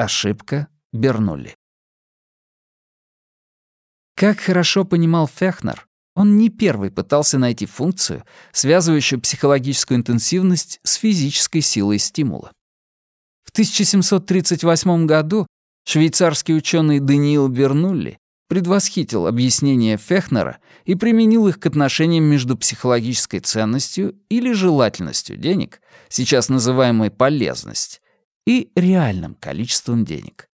Ошибка Бернулли. Как хорошо понимал Фехнер, он не первый пытался найти функцию, связывающую психологическую интенсивность с физической силой стимула. В 1738 году швейцарский ученый Даниил Бернулли предвосхитил объяснения Фехнера и применил их к отношениям между психологической ценностью или желательностью денег, сейчас называемой полезность, и реальным количеством денег.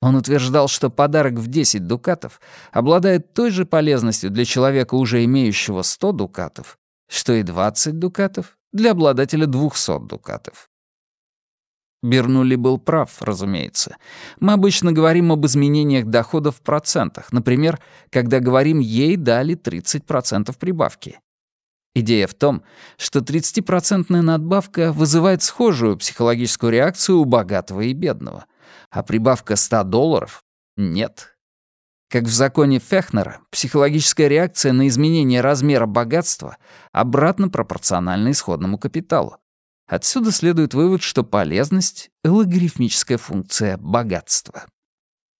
Он утверждал, что подарок в 10 дукатов обладает той же полезностью для человека, уже имеющего 100 дукатов, что и 20 дукатов для обладателя 200 дукатов. Бернули был прав, разумеется. Мы обычно говорим об изменениях дохода в процентах, например, когда говорим «ей дали 30% прибавки». Идея в том, что 30% надбавка вызывает схожую психологическую реакцию у богатого и бедного, а прибавка 100 долларов — нет. Как в законе Фехнера, психологическая реакция на изменение размера богатства обратно пропорциональна исходному капиталу. Отсюда следует вывод, что полезность — логарифмическая функция богатства.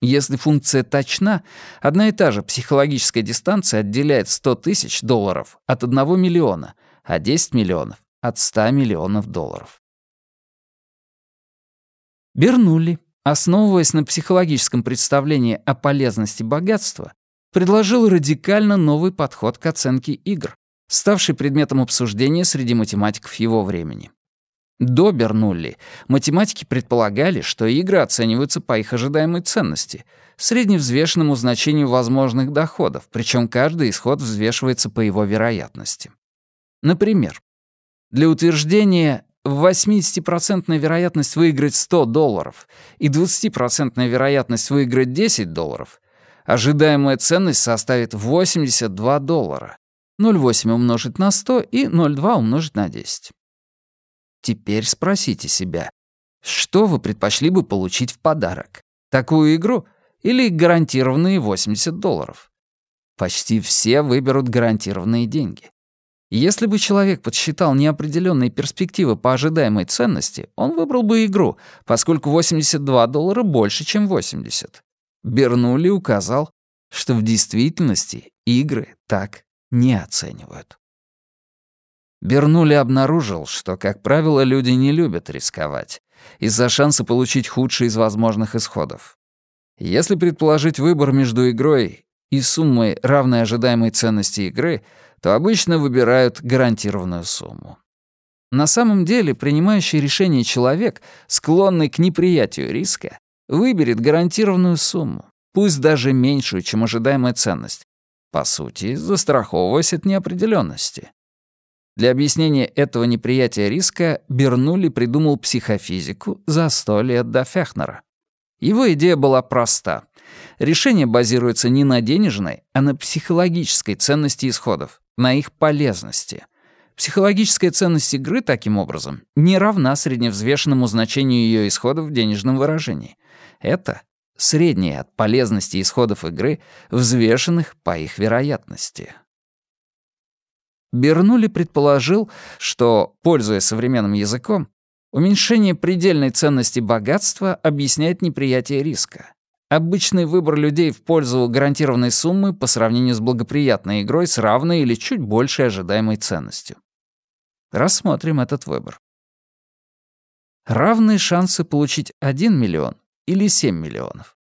Если функция точна, одна и та же психологическая дистанция отделяет 100 тысяч долларов от 1 миллиона, а 10 миллионов — от 100 миллионов долларов. Бернулли, основываясь на психологическом представлении о полезности богатства, предложил радикально новый подход к оценке игр, ставший предметом обсуждения среди математиков его времени. До Бернулли математики предполагали, что игры оцениваются по их ожидаемой ценности, средневзвешенному значению возможных доходов, причем каждый исход взвешивается по его вероятности. Например, для утверждения 80% вероятность выиграть 100 долларов и 20% вероятность выиграть 10 долларов, ожидаемая ценность составит 82 доллара. 0,8 умножить на 100 и 0,2 умножить на 10. Теперь спросите себя, что вы предпочли бы получить в подарок? Такую игру или гарантированные 80 долларов? Почти все выберут гарантированные деньги. Если бы человек подсчитал неопределенные перспективы по ожидаемой ценности, он выбрал бы игру, поскольку 82 доллара больше, чем 80. Бернули указал, что в действительности игры так не оценивают. Бернули обнаружил, что, как правило, люди не любят рисковать из-за шанса получить худший из возможных исходов. Если предположить выбор между игрой и суммой, равной ожидаемой ценности игры, то обычно выбирают гарантированную сумму. На самом деле, принимающий решение человек, склонный к неприятию риска, выберет гарантированную сумму, пусть даже меньшую, чем ожидаемая ценность, по сути, застраховываясь от неопределенности. Для объяснения этого неприятия риска Бернулли придумал психофизику за сто лет до Фехнера. Его идея была проста. Решение базируется не на денежной, а на психологической ценности исходов, на их полезности. Психологическая ценность игры, таким образом, не равна средневзвешенному значению ее исходов в денежном выражении. Это среднее от полезности исходов игры, взвешенных по их вероятности. Бернули предположил, что, пользуясь современным языком, уменьшение предельной ценности богатства объясняет неприятие риска. Обычный выбор людей в пользу гарантированной суммы по сравнению с благоприятной игрой с равной или чуть большей ожидаемой ценностью. Рассмотрим этот выбор. Равные шансы получить 1 миллион или 7 миллионов.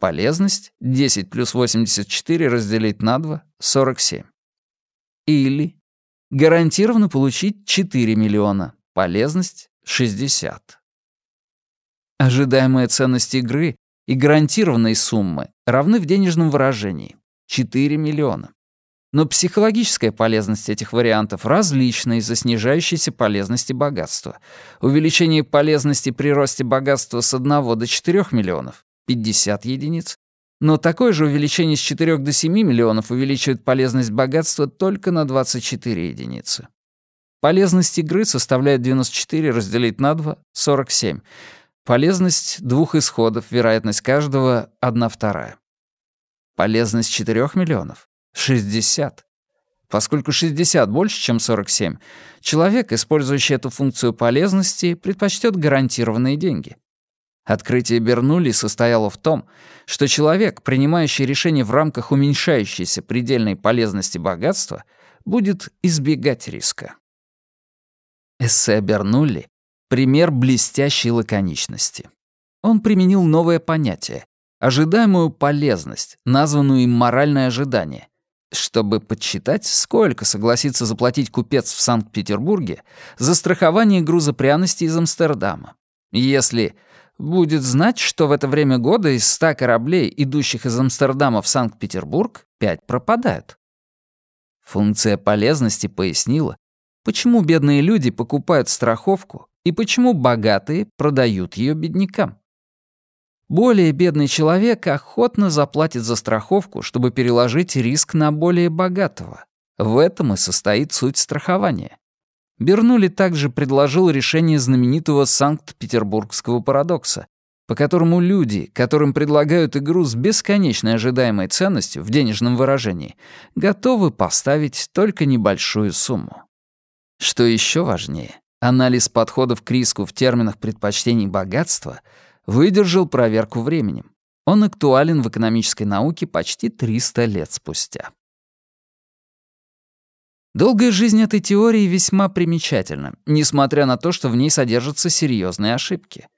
Полезность 10 плюс 84 разделить на 2 — 47. Или гарантированно получить 4 миллиона, полезность — 60. Ожидаемая ценность игры и гарантированной суммы равны в денежном выражении — 4 миллиона. Но психологическая полезность этих вариантов различна из-за снижающейся полезности богатства. Увеличение полезности при росте богатства с 1 до 4 миллионов — 50 единиц, но такое же увеличение с 4 до 7 миллионов увеличивает полезность богатства только на 24 единицы. Полезность игры составляет 94 разделить на 2 — 47. Полезность двух исходов, вероятность каждого — 1 вторая. Полезность 4 миллионов — 60. Поскольку 60 больше, чем 47, человек, использующий эту функцию полезности, предпочтет гарантированные деньги. Открытие Бернулли состояло в том, что человек, принимающий решение в рамках уменьшающейся предельной полезности богатства, будет избегать риска. Эссе Бернулли — пример блестящей лаконичности. Он применил новое понятие — ожидаемую полезность, названную им моральное ожидание, чтобы подсчитать, сколько согласится заплатить купец в Санкт-Петербурге за страхование груза пряностей из Амстердама. Если будет знать, что в это время года из ста кораблей, идущих из Амстердама в Санкт-Петербург, пять пропадают. Функция полезности пояснила, почему бедные люди покупают страховку и почему богатые продают ее беднякам. Более бедный человек охотно заплатит за страховку, чтобы переложить риск на более богатого. В этом и состоит суть страхования. Бернули также предложил решение знаменитого Санкт-Петербургского парадокса, по которому люди, которым предлагают игру с бесконечной ожидаемой ценностью в денежном выражении, готовы поставить только небольшую сумму. Что еще важнее, анализ подходов к риску в терминах предпочтений богатства выдержал проверку временем. Он актуален в экономической науке почти 300 лет спустя. Долгая жизнь этой теории весьма примечательна, несмотря на то, что в ней содержатся серьезные ошибки.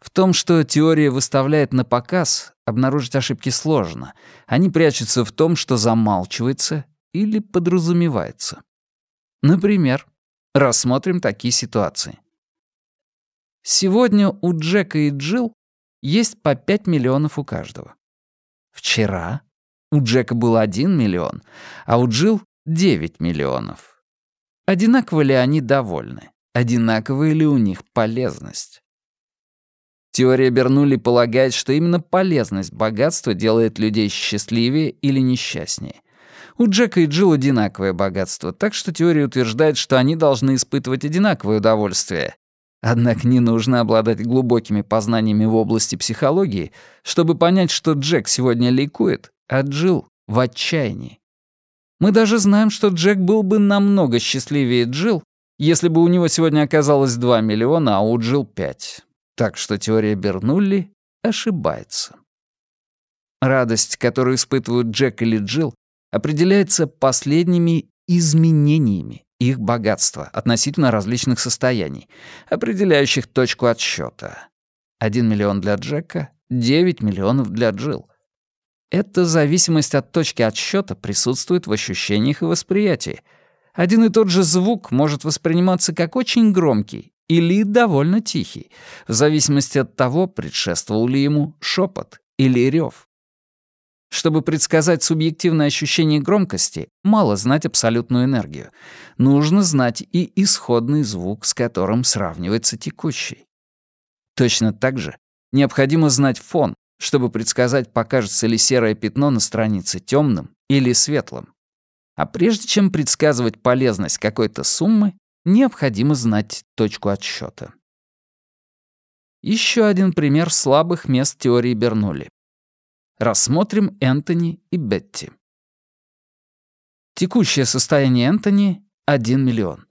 В том, что теория выставляет на показ, обнаружить ошибки сложно. Они прячутся в том, что замалчивается или подразумевается. Например, рассмотрим такие ситуации. Сегодня у Джека и Джилл есть по 5 миллионов у каждого. Вчера у Джека был 1 миллион, а у Джилл 9 миллионов. Одинаково ли они довольны? Одинаковая ли у них полезность? Теория Бернулли полагает, что именно полезность богатства делает людей счастливее или несчастнее. У Джека и Джилл одинаковое богатство, так что теория утверждает, что они должны испытывать одинаковое удовольствие. Однако не нужно обладать глубокими познаниями в области психологии, чтобы понять, что Джек сегодня ликует, а Джилл в отчаянии. Мы даже знаем, что Джек был бы намного счастливее Джилл, если бы у него сегодня оказалось 2 миллиона, а у Джилл 5. Так что теория Бернулли ошибается. Радость, которую испытывают Джек или Джилл, определяется последними изменениями их богатства относительно различных состояний, определяющих точку отсчета. 1 миллион для Джека, 9 миллионов для Джилл. Эта зависимость от точки отсчета присутствует в ощущениях и восприятии. Один и тот же звук может восприниматься как очень громкий или довольно тихий, в зависимости от того, предшествовал ли ему шепот или рев. Чтобы предсказать субъективное ощущение громкости, мало знать абсолютную энергию. Нужно знать и исходный звук, с которым сравнивается текущий. Точно так же необходимо знать фон, чтобы предсказать, покажется ли серое пятно на странице темным или светлым. А прежде чем предсказывать полезность какой-то суммы, необходимо знать точку отсчета. Еще один пример слабых мест теории Бернулли. Рассмотрим Энтони и Бетти. Текущее состояние Энтони — 1 миллион.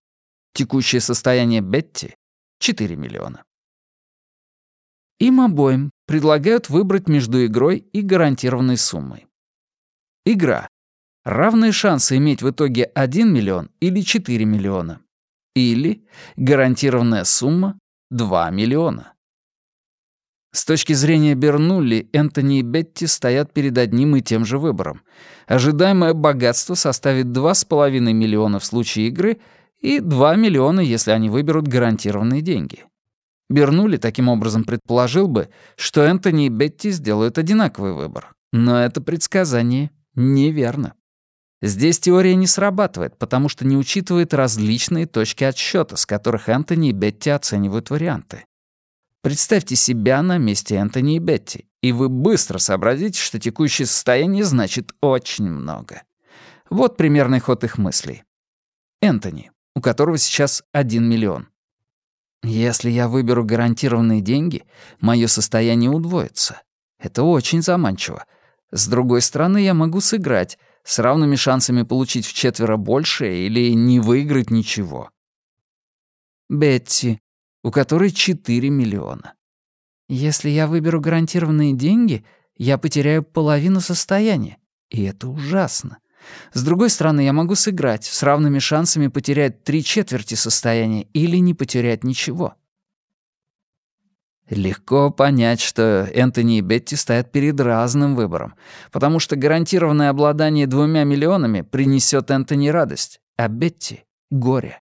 Текущее состояние Бетти — 4 миллиона. Им обоим предлагают выбрать между игрой и гарантированной суммой. Игра. Равные шансы иметь в итоге 1 миллион или 4 миллиона. Или гарантированная сумма 2 миллиона. С точки зрения Бернулли, Энтони и Бетти стоят перед одним и тем же выбором. Ожидаемое богатство составит 2,5 миллиона в случае игры и 2 миллиона, если они выберут гарантированные деньги. Бернули таким образом предположил бы, что Энтони и Бетти сделают одинаковый выбор. Но это предсказание неверно. Здесь теория не срабатывает, потому что не учитывает различные точки отсчета, с которых Энтони и Бетти оценивают варианты. Представьте себя на месте Энтони и Бетти, и вы быстро сообразите, что текущее состояние значит очень много. Вот примерный ход их мыслей. Энтони, у которого сейчас 1 миллион. Если я выберу гарантированные деньги, мое состояние удвоится. Это очень заманчиво. С другой стороны, я могу сыграть, с равными шансами получить в четверо больше или не выиграть ничего. Бетти, у которой 4 миллиона. Если я выберу гарантированные деньги, я потеряю половину состояния. И это ужасно. С другой стороны, я могу сыграть, с равными шансами потерять три четверти состояния или не потерять ничего. Легко понять, что Энтони и Бетти стоят перед разным выбором, потому что гарантированное обладание двумя миллионами принесет Энтони радость, а Бетти — горе.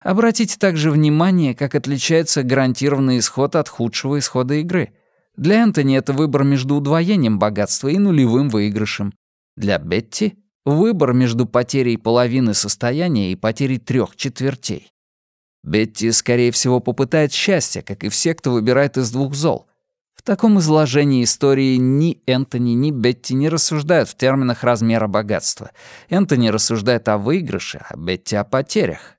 Обратите также внимание, как отличается гарантированный исход от худшего исхода игры. Для Энтони это выбор между удвоением богатства и нулевым выигрышем. Для Бетти — выбор между потерей половины состояния и потерей трех четвертей. Бетти, скорее всего, попытает счастье, как и все, кто выбирает из двух зол. В таком изложении истории ни Энтони, ни Бетти не рассуждают в терминах размера богатства. Энтони рассуждает о выигрыше, а Бетти о потерях.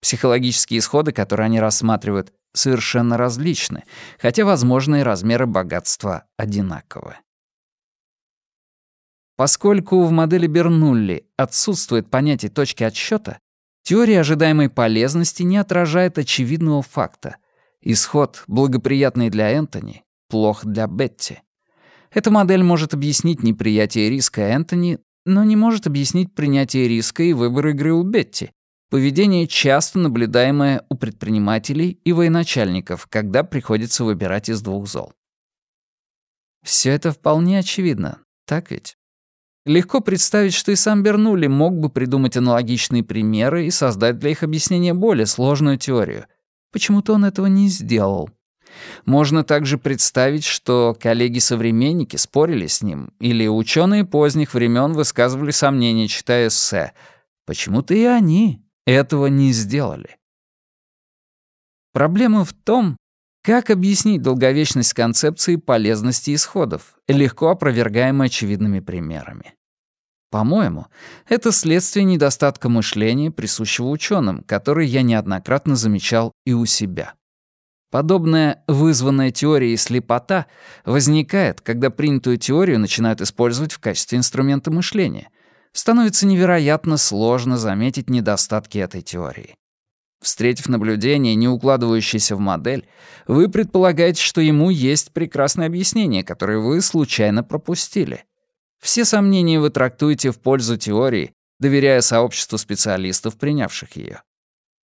Психологические исходы, которые они рассматривают, совершенно различны, хотя возможные размеры богатства одинаковы. Поскольку в модели Бернулли отсутствует понятие точки отсчета, Теория ожидаемой полезности не отражает очевидного факта. Исход, благоприятный для Энтони, плох для Бетти. Эта модель может объяснить неприятие риска Энтони, но не может объяснить принятие риска и выбор игры у Бетти, поведение, часто наблюдаемое у предпринимателей и военачальников, когда приходится выбирать из двух зол. Все это вполне очевидно, так ведь? Легко представить, что и сам Бернулли мог бы придумать аналогичные примеры и создать для их объяснения более сложную теорию. Почему-то он этого не сделал. Можно также представить, что коллеги-современники спорили с ним, или ученые поздних времен высказывали сомнения, читая эссе. Почему-то и они этого не сделали. Проблема в том, как объяснить долговечность концепции полезности исходов, легко опровергаемой очевидными примерами? По-моему, это следствие недостатка мышления, присущего ученым, который я неоднократно замечал и у себя. Подобная вызванная теорией слепота возникает, когда принятую теорию начинают использовать в качестве инструмента мышления. Становится невероятно сложно заметить недостатки этой теории. Встретив наблюдение, не укладывающееся в модель, вы предполагаете, что ему есть прекрасное объяснение, которое вы случайно пропустили. Все сомнения вы трактуете в пользу теории, доверяя сообществу специалистов, принявших ее.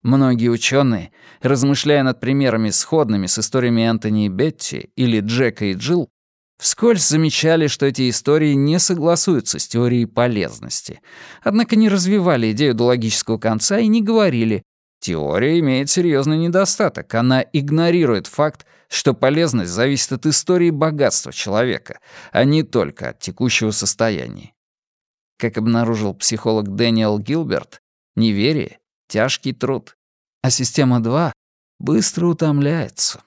Многие ученые, размышляя над примерами сходными с историями Энтони и Бетти или Джека и Джилл, вскользь замечали, что эти истории не согласуются с теорией полезности, однако не развивали идею до логического конца и не говорили, Теория имеет серьезный недостаток. Она игнорирует факт, что полезность зависит от истории богатства человека, а не только от текущего состояния. Как обнаружил психолог Дэниел Гилберт, неверие — тяжкий труд, а система 2 быстро утомляется.